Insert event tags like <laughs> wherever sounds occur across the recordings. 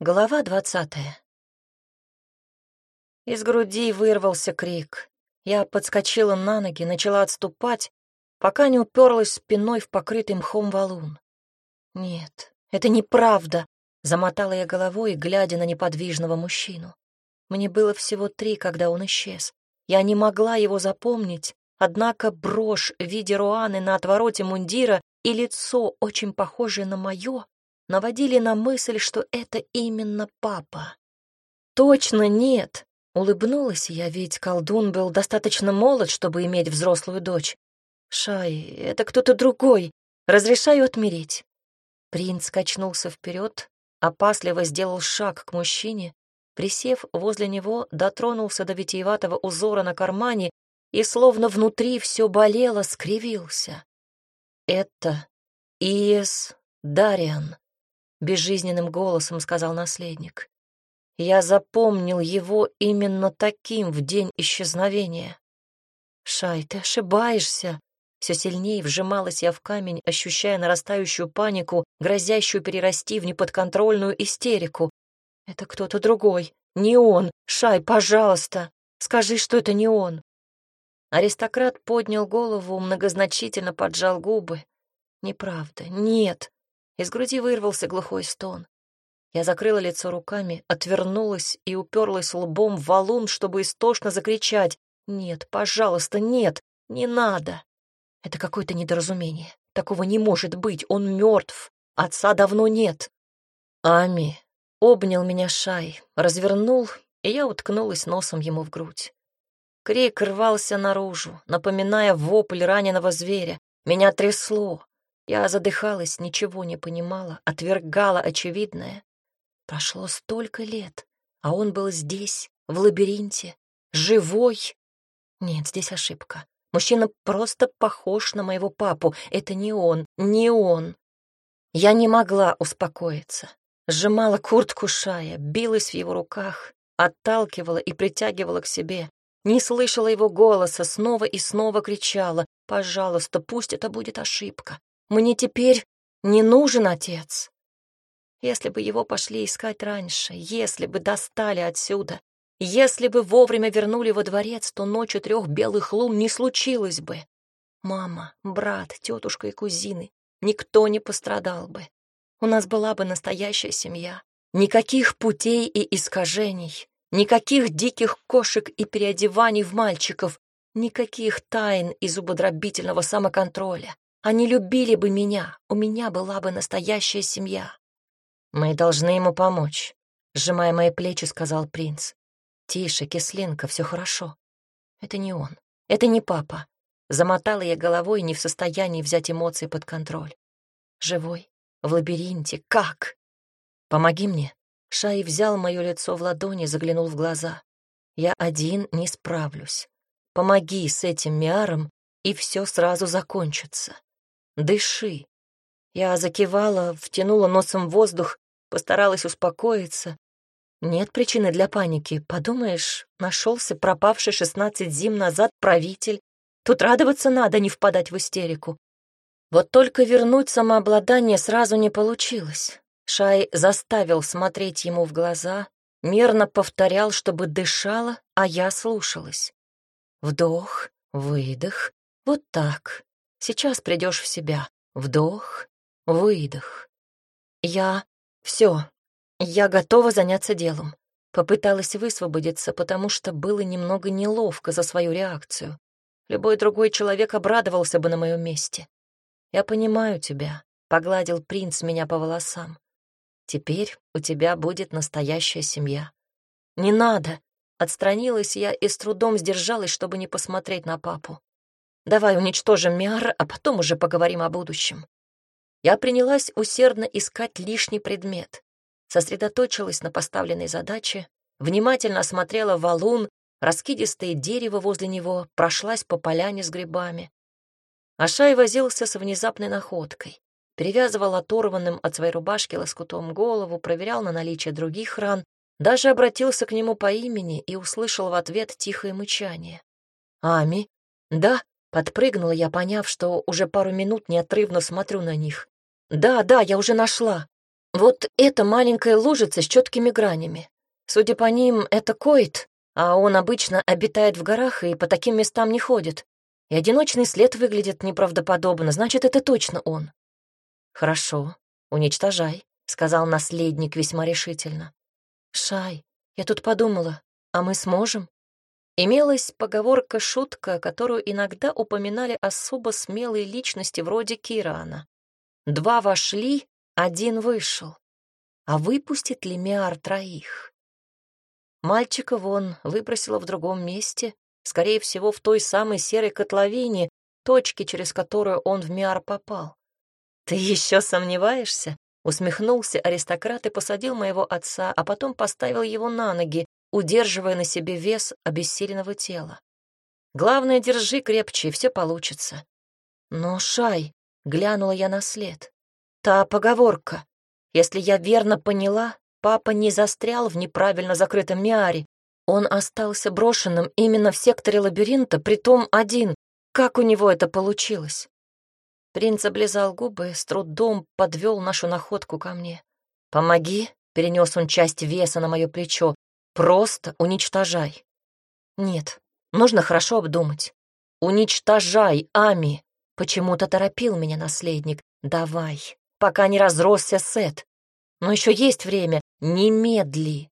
Глава двадцатая. Из груди вырвался крик. Я подскочила на ноги, начала отступать, пока не уперлась спиной в покрытый мхом валун. «Нет, это неправда», — замотала я головой, глядя на неподвижного мужчину. Мне было всего три, когда он исчез. Я не могла его запомнить, однако брошь в виде руаны на отвороте мундира и лицо, очень похожее на мое, наводили на мысль, что это именно папа. «Точно нет!» — улыбнулась я, ведь колдун был достаточно молод, чтобы иметь взрослую дочь. «Шай, это кто-то другой. Разрешаю отмереть». Принц качнулся вперед, опасливо сделал шаг к мужчине, присев возле него, дотронулся до витиеватого узора на кармане и, словно внутри все болело, скривился. «Это Иес Дариан», — безжизненным голосом сказал наследник. «Я запомнил его именно таким в день исчезновения». «Шай, ты ошибаешься», все сильнее вжималась я в камень, ощущая нарастающую панику, грозящую перерасти в неподконтрольную истерику. «Это кто-то другой. Не он. Шай, пожалуйста, скажи, что это не он». Аристократ поднял голову, многозначительно поджал губы. «Неправда. Нет. Из груди вырвался глухой стон. Я закрыла лицо руками, отвернулась и уперлась лбом в валун, чтобы истошно закричать. «Нет, пожалуйста, нет, не надо!» Это какое-то недоразумение. Такого не может быть, он мертв. Отца давно нет. Ами обнял меня Шай, развернул, и я уткнулась носом ему в грудь. Крик рвался наружу, напоминая вопль раненого зверя. Меня трясло. Я задыхалась, ничего не понимала, отвергала очевидное. Прошло столько лет, а он был здесь, в лабиринте, живой. Нет, здесь ошибка. Мужчина просто похож на моего папу. Это не он, не он. Я не могла успокоиться. Сжимала куртку Шая, билась в его руках, отталкивала и притягивала к себе. Не слышала его голоса, снова и снова кричала. «Пожалуйста, пусть это будет ошибка. Мне теперь не нужен отец. Если бы его пошли искать раньше, если бы достали отсюда, если бы вовремя вернули во дворец, то ночью трех белых лун не случилось бы. Мама, брат, тетушка и кузины, никто не пострадал бы. У нас была бы настоящая семья. Никаких путей и искажений, никаких диких кошек и переодеваний в мальчиков, никаких тайн и зубодробительного самоконтроля. Они любили бы меня, у меня была бы настоящая семья. Мы должны ему помочь, сжимая мои плечи, сказал принц. Тише, кислинка, все хорошо. Это не он, это не папа. Замотала я головой, не в состоянии взять эмоции под контроль. Живой, в лабиринте, как? Помоги мне. Шай взял мое лицо в ладони, заглянул в глаза. Я один не справлюсь. Помоги с этим Миаром, и все сразу закончится. Дыши. Я закивала, втянула носом воздух, постаралась успокоиться. Нет причины для паники. Подумаешь, нашелся пропавший шестнадцать зим назад правитель. Тут радоваться надо, не впадать в истерику. Вот только вернуть самообладание сразу не получилось. Шай заставил смотреть ему в глаза, мерно повторял, чтобы дышала, а я слушалась. Вдох, выдох, вот так. Сейчас придешь в себя. Вдох, выдох. Я... Все. Я готова заняться делом. Попыталась высвободиться, потому что было немного неловко за свою реакцию. Любой другой человек обрадовался бы на моем месте. «Я понимаю тебя», — погладил принц меня по волосам. «Теперь у тебя будет настоящая семья». «Не надо!» — отстранилась я и с трудом сдержалась, чтобы не посмотреть на папу. Давай уничтожим Миара, а потом уже поговорим о будущем. Я принялась усердно искать лишний предмет. Сосредоточилась на поставленной задаче, внимательно осмотрела валун, раскидистое дерево возле него, прошлась по поляне с грибами. Ашай возился с внезапной находкой. Перевязывал оторванным от своей рубашки лоскутом голову, проверял на наличие других ран, даже обратился к нему по имени и услышал в ответ тихое мычание. «Ами?» «Да», Подпрыгнула я, поняв, что уже пару минут неотрывно смотрю на них. «Да, да, я уже нашла». Вот эта маленькая лужица с четкими гранями. Судя по ним, это коит, а он обычно обитает в горах и по таким местам не ходит. И одиночный след выглядит неправдоподобно, значит, это точно он. Хорошо, уничтожай, сказал наследник весьма решительно. Шай, я тут подумала, а мы сможем? Имелась поговорка-шутка, которую иногда упоминали особо смелые личности вроде Кирана. Два вошли, один вышел. А выпустит ли Миар троих? Мальчика вон выбросила в другом месте, скорее всего, в той самой серой котловине, точке, через которую он в Миар попал. «Ты еще сомневаешься?» — усмехнулся аристократ и посадил моего отца, а потом поставил его на ноги, удерживая на себе вес обессиленного тела. «Главное, держи крепче, и все получится». «Но, Шай», — глянула я на след, — «та поговорка. Если я верно поняла, папа не застрял в неправильно закрытом Миаре. Он остался брошенным именно в секторе лабиринта, притом один. Как у него это получилось?» Принц облизал губы, с трудом подвел нашу находку ко мне. «Помоги», — перенес он часть веса на мое плечо, Просто уничтожай. Нет, нужно хорошо обдумать. Уничтожай, Ами. Почему-то торопил меня наследник. Давай, пока не разросся Сет. Но еще есть время, немедли.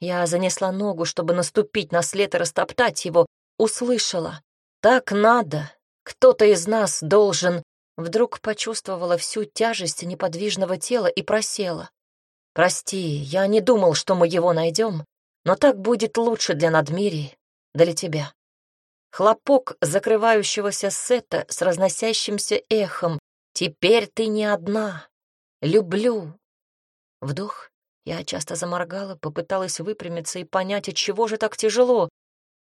Я занесла ногу, чтобы наступить на след и растоптать его. Услышала. Так надо. Кто-то из нас должен... Вдруг почувствовала всю тяжесть неподвижного тела и просела. «Прости, я не думал, что мы его найдем. Но так будет лучше для надмирий, для тебя. Хлопок закрывающегося сета с разносящимся эхом. Теперь ты не одна. Люблю. Вдох. Я часто заморгала, попыталась выпрямиться и понять, от чего же так тяжело.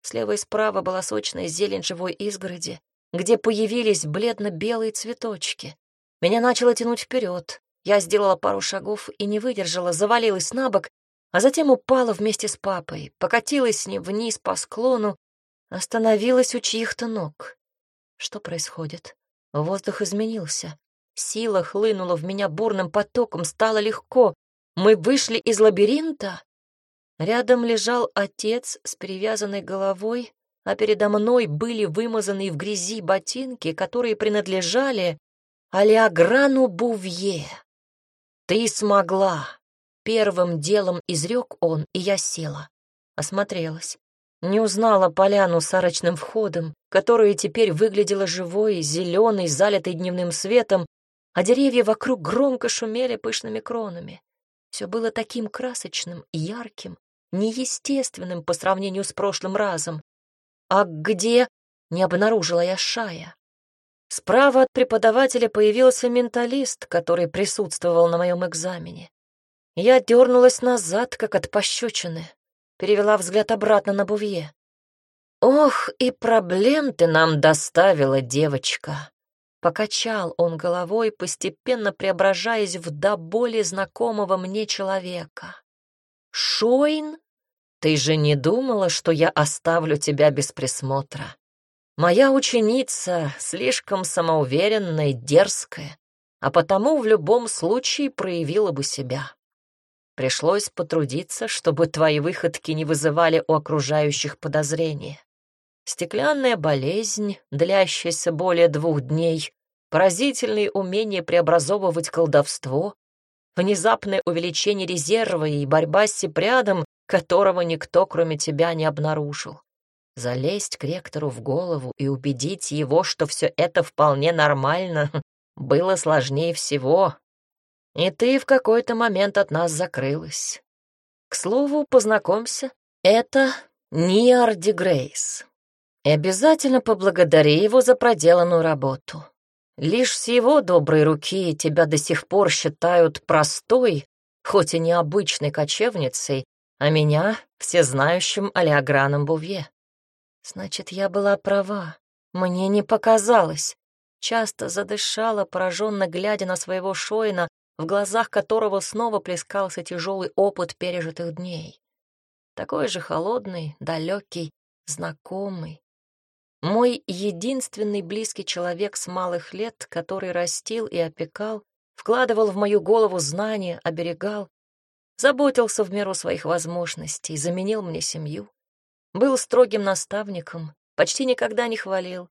Слева и справа была сочная зелень живой изгороди, где появились бледно-белые цветочки. Меня начало тянуть вперед. Я сделала пару шагов и не выдержала, завалилась на бок а затем упала вместе с папой, покатилась с ним вниз по склону, остановилась у чьих-то ног. Что происходит? Воздух изменился. Сила хлынула в меня бурным потоком, стало легко. Мы вышли из лабиринта. Рядом лежал отец с перевязанной головой, а передо мной были вымазанные в грязи ботинки, которые принадлежали Алиаграну Бувье. «Ты смогла!» Первым делом изрек он, и я села. Осмотрелась. Не узнала поляну с арочным входом, которая теперь выглядела живой, зеленой, залитой дневным светом, а деревья вокруг громко шумели пышными кронами. Все было таким красочным, ярким, неестественным по сравнению с прошлым разом. А где не обнаружила я Шая? Справа от преподавателя появился менталист, который присутствовал на моем экзамене. Я дернулась назад, как от пощечины, перевела взгляд обратно на Бувье. «Ох, и проблем ты нам доставила, девочка!» Покачал он головой, постепенно преображаясь в до боли знакомого мне человека. «Шойн, ты же не думала, что я оставлю тебя без присмотра? Моя ученица слишком самоуверенная и дерзкая, а потому в любом случае проявила бы себя. Пришлось потрудиться, чтобы твои выходки не вызывали у окружающих подозрения. Стеклянная болезнь, длящаяся более двух дней, поразительные умения преобразовывать колдовство, внезапное увеличение резерва и борьба с сепрядом, которого никто, кроме тебя, не обнаружил. Залезть к ректору в голову и убедить его, что все это вполне нормально, <laughs> было сложнее всего, и ты в какой-то момент от нас закрылась. К слову, познакомься, это Ниарди Грейс. И обязательно поблагодари его за проделанную работу. Лишь с его доброй руки тебя до сих пор считают простой, хоть и необычной кочевницей, а меня — всезнающим Алиаграном Бувье. Значит, я была права. Мне не показалось. Часто задышала, пораженно глядя на своего Шоина, в глазах которого снова плескался тяжелый опыт пережитых дней. Такой же холодный, далекий, знакомый. Мой единственный близкий человек с малых лет, который растил и опекал, вкладывал в мою голову знания, оберегал, заботился в меру своих возможностей, заменил мне семью, был строгим наставником, почти никогда не хвалил,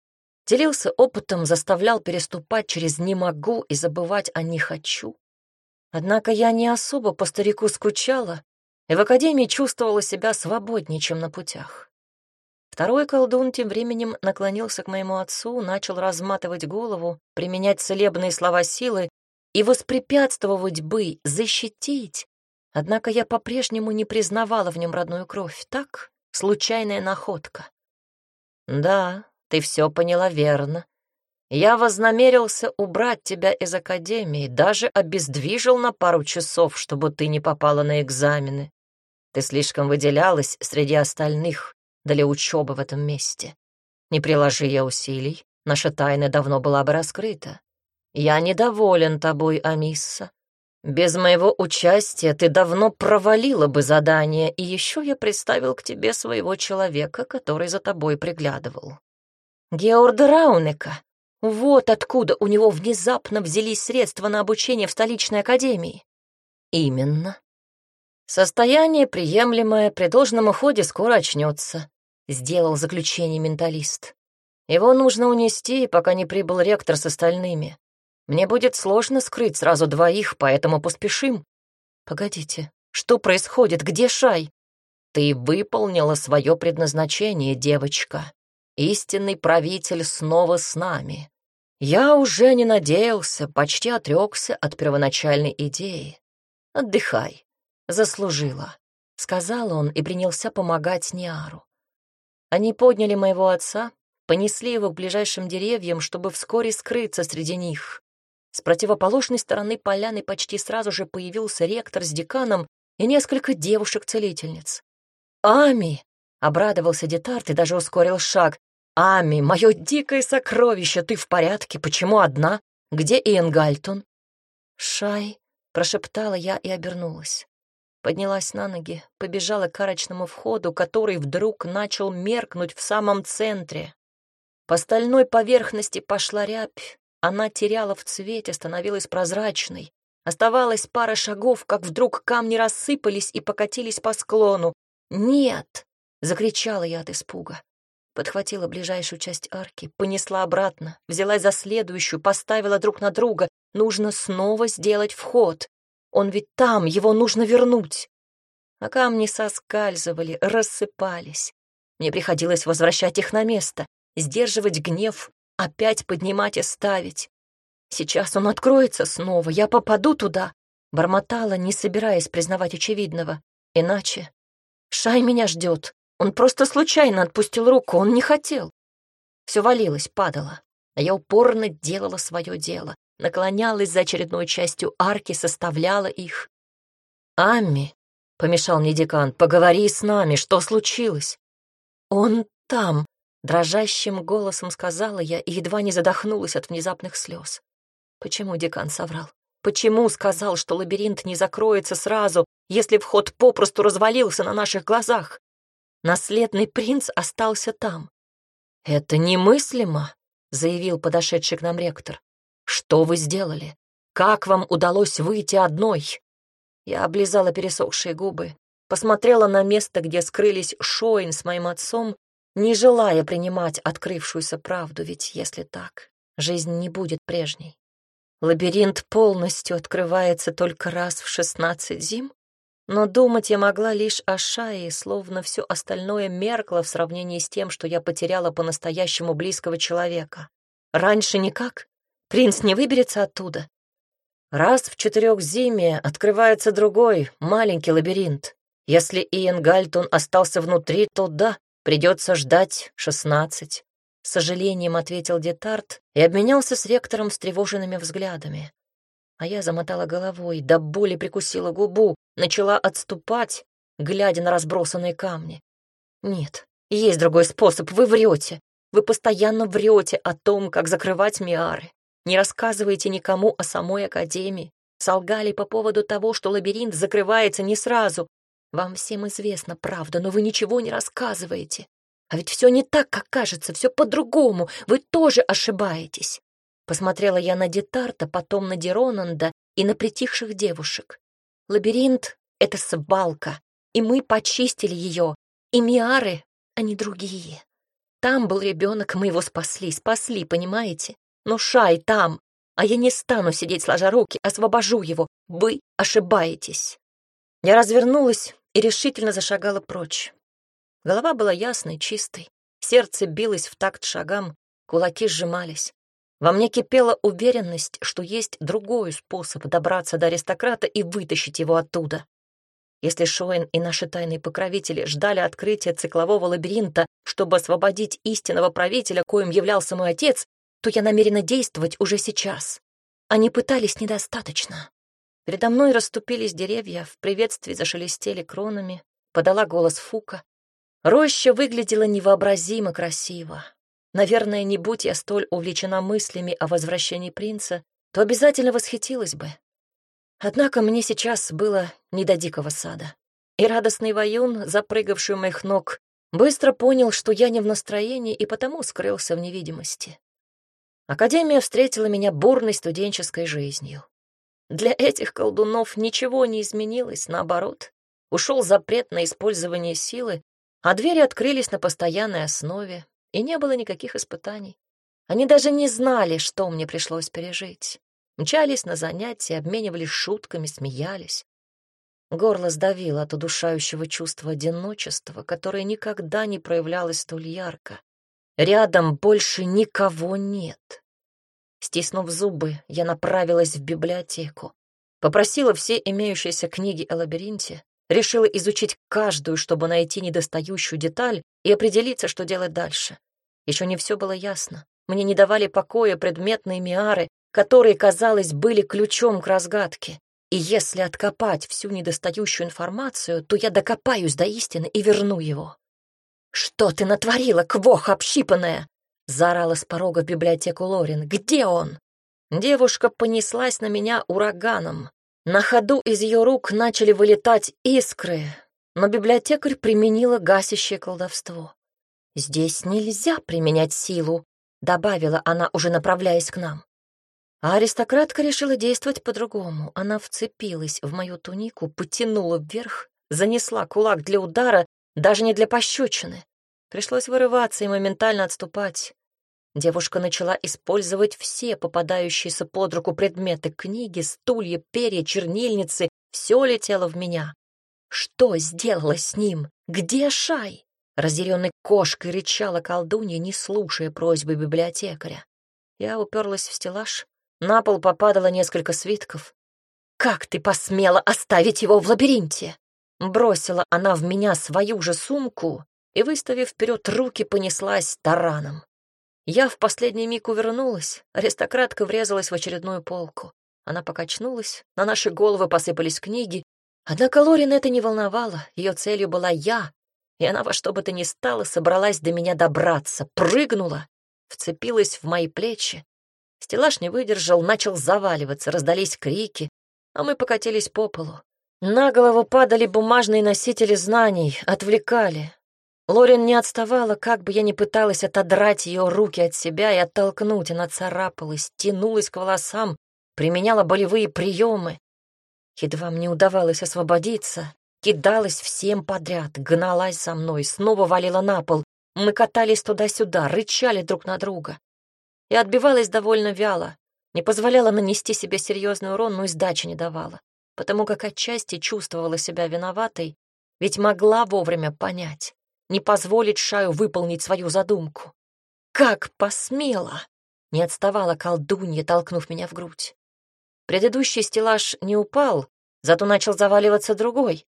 делился опытом, заставлял переступать через «не могу» и забывать о «не хочу». Однако я не особо по старику скучала и в академии чувствовала себя свободнее, чем на путях. Второй колдун тем временем наклонился к моему отцу, начал разматывать голову, применять целебные слова силы и воспрепятствовать бы, защитить. Однако я по-прежнему не признавала в нем родную кровь. Так, случайная находка. Да, ты все поняла верно. Я вознамерился убрать тебя из академии, даже обездвижил на пару часов, чтобы ты не попала на экзамены. Ты слишком выделялась среди остальных для учебы в этом месте. Не приложи я усилий, наша тайна давно была бы раскрыта. Я недоволен тобой, Амисса. Без моего участия ты давно провалила бы задание, и еще я представил к тебе своего человека, который за тобой приглядывал. Георда Раунека. Вот откуда у него внезапно взялись средства на обучение в столичной академии. Именно. Состояние приемлемое, при должном уходе скоро очнется, сделал заключение менталист. Его нужно унести, пока не прибыл ректор с остальными. Мне будет сложно скрыть сразу двоих, поэтому поспешим. Погодите, что происходит? Где Шай? Ты выполнила свое предназначение, девочка. Истинный правитель снова с нами. Я уже не надеялся, почти отрекся от первоначальной идеи. Отдыхай. Заслужила, — сказал он и принялся помогать Ниару. Они подняли моего отца, понесли его к ближайшим деревьям, чтобы вскоре скрыться среди них. С противоположной стороны поляны почти сразу же появился ректор с деканом и несколько девушек-целительниц. «Ами!» — обрадовался Детарт и даже ускорил шаг. «Ами, мое дикое сокровище, ты в порядке? Почему одна? Где Иэн Гальтон?» «Шай», — прошептала я и обернулась. Поднялась на ноги, побежала к арочному входу, который вдруг начал меркнуть в самом центре. По стальной поверхности пошла рябь, она теряла в цвете, становилась прозрачной. Оставалось пара шагов, как вдруг камни рассыпались и покатились по склону. «Нет!» — закричала я от испуга. Подхватила ближайшую часть арки, понесла обратно, взялась за следующую, поставила друг на друга. Нужно снова сделать вход. Он ведь там, его нужно вернуть. А камни соскальзывали, рассыпались. Мне приходилось возвращать их на место, сдерживать гнев, опять поднимать и ставить. Сейчас он откроется снова, я попаду туда. Бормотала, не собираясь признавать очевидного. Иначе... Шай меня ждет. Он просто случайно отпустил руку, он не хотел. Все валилось, падало, а я упорно делала свое дело, наклонялась за очередной частью арки, составляла их. «Амми», — помешал мне декан, — «поговори с нами, что случилось?» «Он там», — дрожащим голосом сказала я и едва не задохнулась от внезапных слез. Почему декан соврал? Почему сказал, что лабиринт не закроется сразу, если вход попросту развалился на наших глазах? Наследный принц остался там. «Это немыслимо», — заявил подошедший к нам ректор. «Что вы сделали? Как вам удалось выйти одной?» Я облизала пересохшие губы, посмотрела на место, где скрылись Шоин с моим отцом, не желая принимать открывшуюся правду, ведь если так, жизнь не будет прежней. Лабиринт полностью открывается только раз в шестнадцать зим? Но думать я могла лишь о Шае, словно все остальное меркло в сравнении с тем, что я потеряла по-настоящему близкого человека. Раньше никак. Принц не выберется оттуда. Раз в четырех зиме открывается другой, маленький лабиринт. Если Иэн Гальтон остался внутри, то да, придется ждать шестнадцать. С сожалением ответил Детарт и обменялся с ректором встревоженными взглядами. А я замотала головой, до боли прикусила губу, начала отступать, глядя на разбросанные камни. Нет, есть другой способ, вы врете. Вы постоянно врете о том, как закрывать миары. Не рассказываете никому о самой Академии. Солгали по поводу того, что лабиринт закрывается не сразу. Вам всем известна правда, но вы ничего не рассказываете. А ведь все не так, как кажется, все по-другому. Вы тоже ошибаетесь. Посмотрела я на Детарта, потом на Деронанда и на притихших девушек. Лабиринт — это свалка, и мы почистили ее, и Миары, не другие. Там был ребенок, мы его спасли, спасли, понимаете? Но Шай там, а я не стану сидеть сложа руки, освобожу его. Вы ошибаетесь. Я развернулась и решительно зашагала прочь. Голова была ясной, чистой, сердце билось в такт шагам, кулаки сжимались. Во мне кипела уверенность, что есть другой способ добраться до аристократа и вытащить его оттуда. Если Шоин и наши тайные покровители ждали открытия циклового лабиринта, чтобы освободить истинного правителя, коим являлся мой отец, то я намерена действовать уже сейчас. Они пытались недостаточно. Передо мной расступились деревья, в приветствии зашелестели кронами, подала голос Фука. Роща выглядела невообразимо красиво. Наверное, не будь я столь увлечена мыслями о возвращении принца, то обязательно восхитилась бы. Однако мне сейчас было не до дикого сада. И радостный воюн, запрыгавший у моих ног, быстро понял, что я не в настроении и потому скрылся в невидимости. Академия встретила меня бурной студенческой жизнью. Для этих колдунов ничего не изменилось, наоборот. Ушел запрет на использование силы, а двери открылись на постоянной основе, и не было никаких испытаний. Они даже не знали, что мне пришлось пережить. Мчались на занятия, обменивались шутками, смеялись. Горло сдавило от удушающего чувства одиночества, которое никогда не проявлялось столь ярко. Рядом больше никого нет. Стиснув зубы, я направилась в библиотеку. Попросила все имеющиеся книги о лабиринте, решила изучить каждую, чтобы найти недостающую деталь и определиться, что делать дальше. Еще не все было ясно. Мне не давали покоя предметные миары, которые, казалось, были ключом к разгадке. И если откопать всю недостающую информацию, то я докопаюсь до истины и верну его. «Что ты натворила, квох общипанная?» — заорала с порога в библиотеку Лорин. «Где он?» Девушка понеслась на меня ураганом. На ходу из ее рук начали вылетать искры, но библиотекарь применила гасящее колдовство. «Здесь нельзя применять силу», — добавила она, уже направляясь к нам. А аристократка решила действовать по-другому. Она вцепилась в мою тунику, потянула вверх, занесла кулак для удара, даже не для пощечины. Пришлось вырываться и моментально отступать. Девушка начала использовать все попадающиеся под руку предметы, книги, стулья, перья, чернильницы. Все летело в меня. Что сделала с ним? Где Шай? Разъяренной кошкой рычала колдунья, не слушая просьбы библиотекаря. Я уперлась в стеллаж. На пол попадало несколько свитков. «Как ты посмела оставить его в лабиринте?» Бросила она в меня свою же сумку и, выставив вперед руки, понеслась тараном. Я в последний миг увернулась, аристократка врезалась в очередную полку. Она покачнулась, на наши головы посыпались книги. Однако Лорин это не волновало, ее целью была я, и она во что бы то ни стало собралась до меня добраться, прыгнула, вцепилась в мои плечи. Стеллаж не выдержал, начал заваливаться, раздались крики, а мы покатились по полу. На голову падали бумажные носители знаний, отвлекали, Лорин не отставала, как бы я ни пыталась отодрать ее руки от себя и оттолкнуть. Она царапалась, тянулась к волосам, применяла болевые приемы. Едва мне удавалось освободиться, кидалась всем подряд, гналась за мной, снова валила на пол. Мы катались туда-сюда, рычали друг на друга. Я отбивалась довольно вяло, не позволяла нанести себе серьезный урон, но и сдачи не давала, потому как отчасти чувствовала себя виноватой, ведь могла вовремя понять не позволить Шаю выполнить свою задумку. «Как посмела!» — не отставала колдунья, толкнув меня в грудь. Предыдущий стеллаж не упал, зато начал заваливаться другой.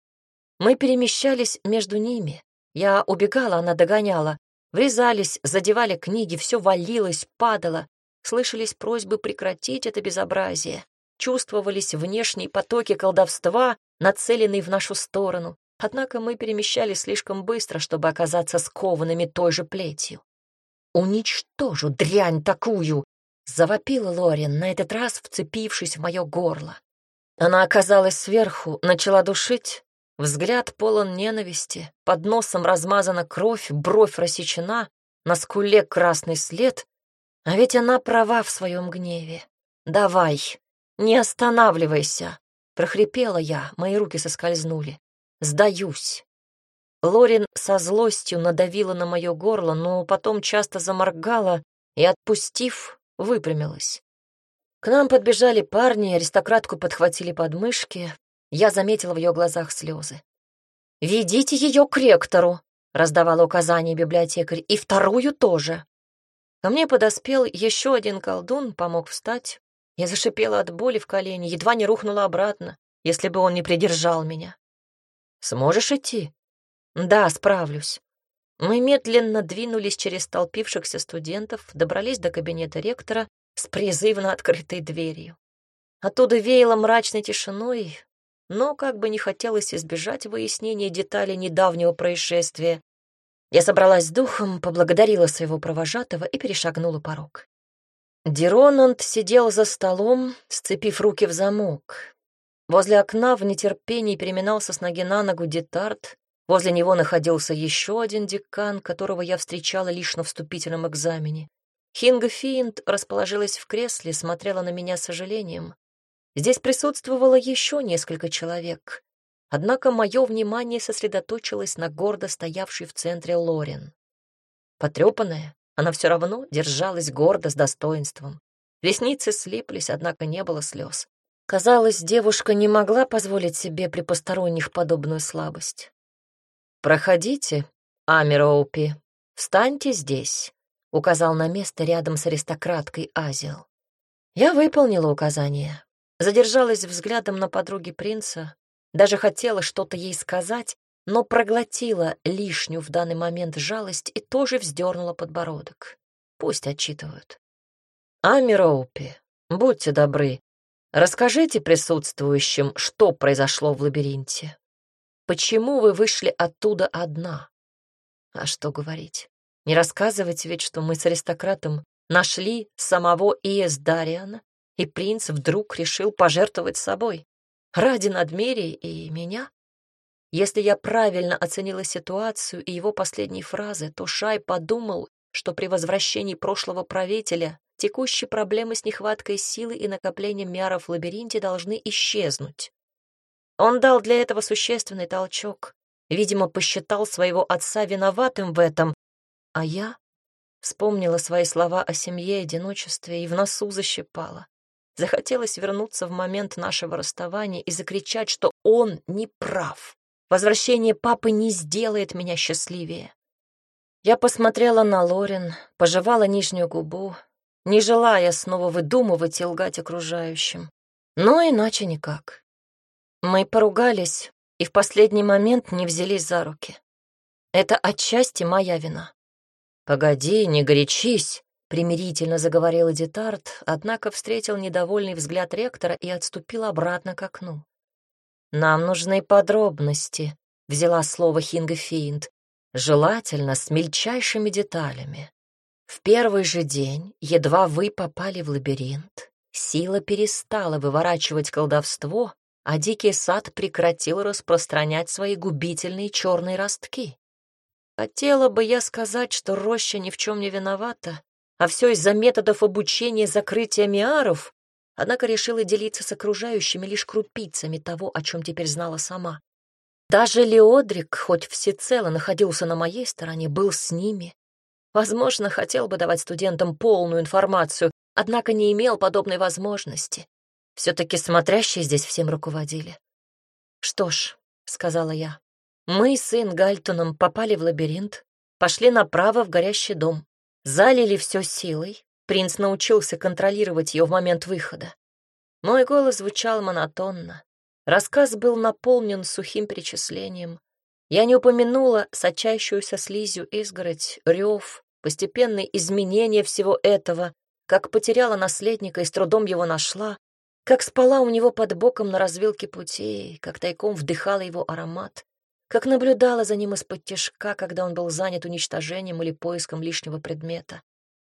Мы перемещались между ними. Я убегала, она догоняла. Врезались, задевали книги, все валилось, падало. Слышались просьбы прекратить это безобразие. Чувствовались внешние потоки колдовства, нацеленные в нашу сторону. Однако мы перемещались слишком быстро, чтобы оказаться скованными той же плетью. «Уничтожу дрянь такую!» — завопила Лорин, на этот раз вцепившись в мое горло. Она оказалась сверху, начала душить. Взгляд полон ненависти, под носом размазана кровь, бровь рассечена, на скуле красный след. А ведь она права в своем гневе. «Давай, не останавливайся!» — прохрипела я, мои руки соскользнули. «Сдаюсь!» Лорин со злостью надавила на мое горло, но потом часто заморгала и, отпустив, выпрямилась. К нам подбежали парни, аристократку подхватили подмышки. Я заметила в ее глазах слезы. «Ведите ее к ректору!» — раздавала указание библиотекарь. «И вторую тоже!» Ко мне подоспел еще один колдун, помог встать. Я зашипела от боли в колене, едва не рухнула обратно, если бы он не придержал меня. «Сможешь идти?» «Да, справлюсь». Мы медленно двинулись через толпившихся студентов, добрались до кабинета ректора с призывно открытой дверью. Оттуда веяло мрачной тишиной, но как бы не хотелось избежать выяснения деталей недавнего происшествия, я собралась с духом, поблагодарила своего провожатого и перешагнула порог. Диронанд сидел за столом, сцепив руки в замок. Возле окна в нетерпении переминался с ноги на ногу Детарт. Возле него находился еще один декан, которого я встречала лишь на вступительном экзамене. Хинга Финд расположилась в кресле, смотрела на меня с сожалением. Здесь присутствовало еще несколько человек. Однако мое внимание сосредоточилось на гордо стоявшей в центре Лорин. Потрепанная, она все равно держалась гордо с достоинством. Ресницы слиплись, однако не было слез. Казалось, девушка не могла позволить себе при посторонних подобную слабость. «Проходите, Амироупи, встаньте здесь», — указал на место рядом с аристократкой Азил. Я выполнила указание, задержалась взглядом на подруге принца, даже хотела что-то ей сказать, но проглотила лишнюю в данный момент жалость и тоже вздернула подбородок. Пусть отчитывают. «Ами Роупи, будьте добры, расскажите присутствующим, что произошло в лабиринте. Почему вы вышли оттуда одна? А что говорить? Не рассказывать ведь, что мы с аристократом нашли самого Иес Дариана, и принц вдруг решил пожертвовать собой. Ради надмерия и меня? Если я правильно оценила ситуацию и его последние фразы, то Шай подумал, что при возвращении прошлого правителя текущие проблемы с нехваткой силы и накоплением мяров в лабиринте должны исчезнуть. Он дал для этого существенный толчок. Видимо, посчитал своего отца виноватым в этом, а я вспомнила свои слова о семье и одиночестве и в носу защипала. Захотелось вернуться в момент нашего расставания и закричать, что он не прав. Возвращение папы не сделает меня счастливее. Я посмотрела на Лорин, пожевала нижнюю губу, не желая снова выдумывать и лгать окружающим. Но иначе никак. Мы поругались и в последний момент не взялись за руки. Это отчасти моя вина. «Погоди, не горячись», Примирительно заговорил Эдитард, однако встретил недовольный взгляд ректора и отступил обратно к окну. «Нам нужны подробности», — взяла слово Хинга Фейнт, «желательно с мельчайшими деталями. В первый же день, едва вы попали в лабиринт, сила перестала выворачивать колдовство, а дикий сад прекратил распространять свои губительные черные ростки. Хотела бы я сказать, что роща ни в чем не виновата, а все из-за методов обучения закрытия миаров, однако решила делиться с окружающими лишь крупицами того, о чем теперь знала сама. Даже Леодрик, хоть всецело находился на моей стороне, был с ними. Возможно, хотел бы давать студентам полную информацию, однако не имел подобной возможности. Все-таки смотрящие здесь всем руководили. «Что ж», — сказала я, — «мы с Ингальтоном попали в лабиринт, пошли направо в горящий дом. Залили все силой. Принц научился контролировать ее в момент выхода. Мой голос звучал монотонно. Рассказ был наполнен сухим перечислением. Я не упомянула сочащуюся слизью изгородь, рев, постепенные изменения всего этого, как потеряла наследника и с трудом его нашла, как спала у него под боком на развилке путей, как тайком вдыхала его аромат, как наблюдала за ним из-под тяжка, когда он был занят уничтожением или поиском лишнего предмета,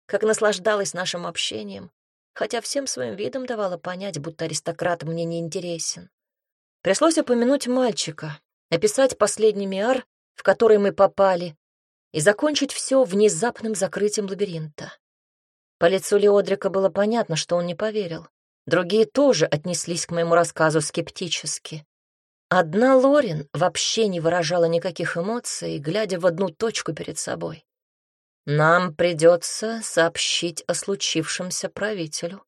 как наслаждалась нашим общением, хотя всем своим видом давала понять, будто аристократ мне не интересен. Пришлось упомянуть мальчика, описать последний миар, в который мы попали, и закончить все внезапным закрытием лабиринта. По лицу Леодрика было понятно, что он не поверил. Другие тоже отнеслись к моему рассказу скептически. Одна Лорин вообще не выражала никаких эмоций, глядя в одну точку перед собой. «Нам придется сообщить о случившемся правителю».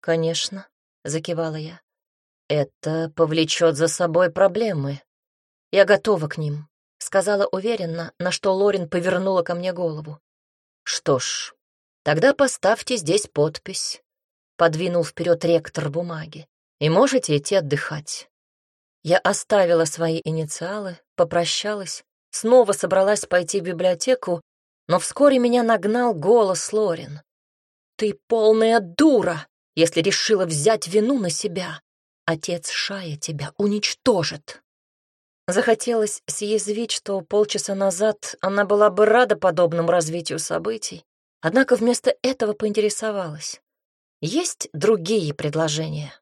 «Конечно», — закивала я. «Это повлечет за собой проблемы. Я готова к ним», — сказала уверенно, на что Лорин повернула ко мне голову. «Что ж, тогда поставьте здесь подпись», — подвинул вперед ректор бумаги, «и можете идти отдыхать». Я оставила свои инициалы, попрощалась, снова собралась пойти в библиотеку, но вскоре меня нагнал голос Лорин. «Ты полная дура, если решила взять вину на себя. Отец Шая тебя уничтожит». Захотелось съязвить, что полчаса назад она была бы рада подобному развитию событий, однако вместо этого поинтересовалась. «Есть другие предложения?»